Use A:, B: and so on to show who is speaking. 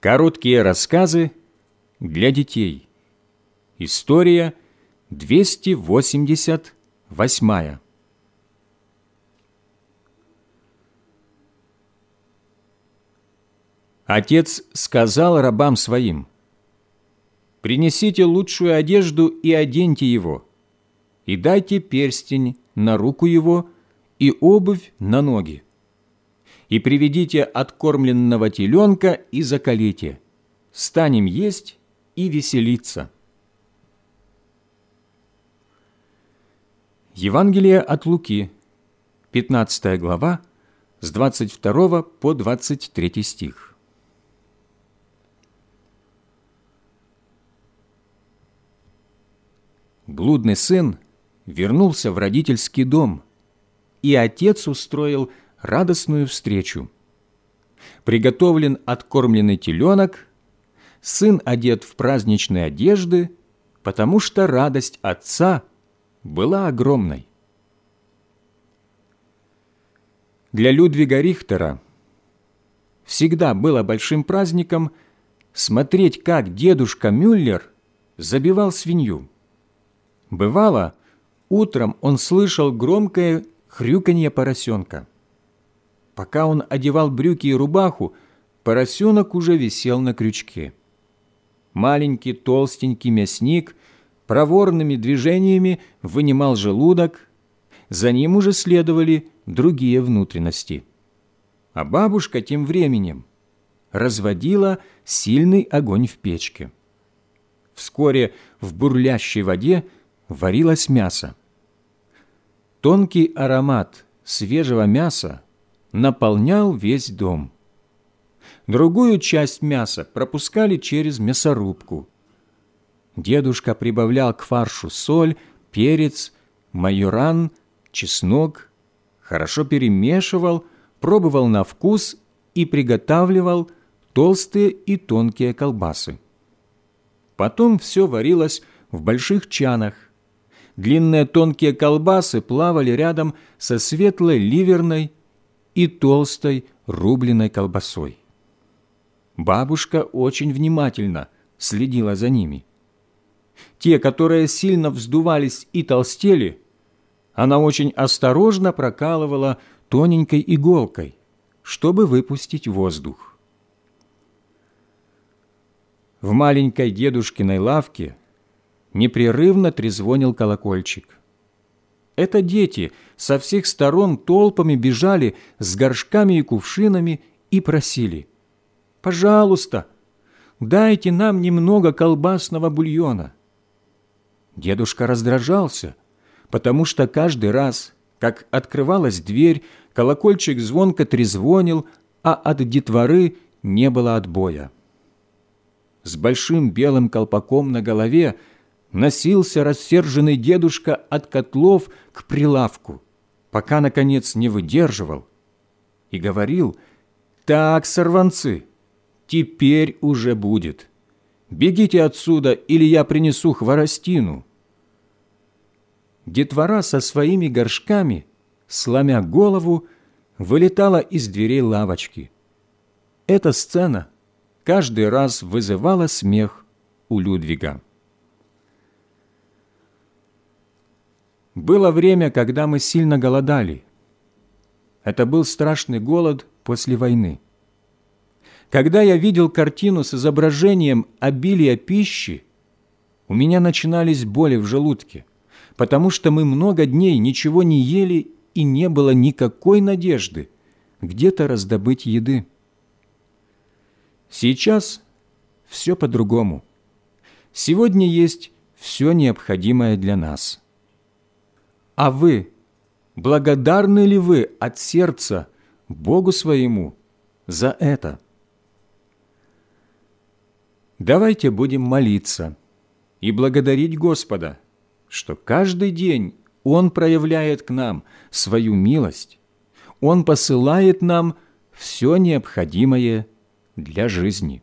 A: Короткие рассказы для детей. История 288. Отец сказал рабам своим, «Принесите лучшую одежду и оденьте его, и дайте перстень на руку его и обувь на ноги и приведите откормленного теленка и закалите. Станем есть и веселиться». Евангелие от Луки, 15 глава, с 22 по 23 стих. Блудный сын вернулся в родительский дом, и отец устроил радостную встречу. Приготовлен откормленный теленок, сын одет в праздничные одежды, потому что радость отца была огромной. Для Людвига Рихтера всегда было большим праздником смотреть, как дедушка Мюллер забивал свинью. Бывало, утром он слышал громкое хрюканье поросенка. Пока он одевал брюки и рубаху, поросенок уже висел на крючке. Маленький толстенький мясник проворными движениями вынимал желудок, за ним уже следовали другие внутренности. А бабушка тем временем разводила сильный огонь в печке. Вскоре в бурлящей воде варилось мясо. Тонкий аромат свежего мяса наполнял весь дом. Другую часть мяса пропускали через мясорубку. Дедушка прибавлял к фаршу соль, перец, майоран, чеснок, хорошо перемешивал, пробовал на вкус и приготавливал толстые и тонкие колбасы. Потом все варилось в больших чанах. Длинные тонкие колбасы плавали рядом со светлой ливерной и толстой рубленой колбасой. Бабушка очень внимательно следила за ними. Те, которые сильно вздувались и толстели, она очень осторожно прокалывала тоненькой иголкой, чтобы выпустить воздух. В маленькой дедушкиной лавке непрерывно трезвонил колокольчик. Это дети со всех сторон толпами бежали с горшками и кувшинами и просили, «Пожалуйста, дайте нам немного колбасного бульона». Дедушка раздражался, потому что каждый раз, как открывалась дверь, колокольчик звонко трезвонил, а от детворы не было отбоя. С большим белым колпаком на голове носился рассерженный дедушка от котлов к прилавку, пока, наконец, не выдерживал, и говорил, «Так, сорванцы, теперь уже будет. Бегите отсюда, или я принесу хворостину». Детвора со своими горшками, сломя голову, вылетала из дверей лавочки. Эта сцена каждый раз вызывала смех у Людвига. Было время, когда мы сильно голодали. Это был страшный голод после войны. Когда я видел картину с изображением обилия пищи, у меня начинались боли в желудке, потому что мы много дней ничего не ели и не было никакой надежды где-то раздобыть еды. Сейчас все по-другому. Сегодня есть все необходимое для нас – а вы, благодарны ли вы от сердца Богу своему за это? Давайте будем молиться и благодарить Господа, что каждый день Он проявляет к нам свою милость, Он посылает нам все необходимое для жизни.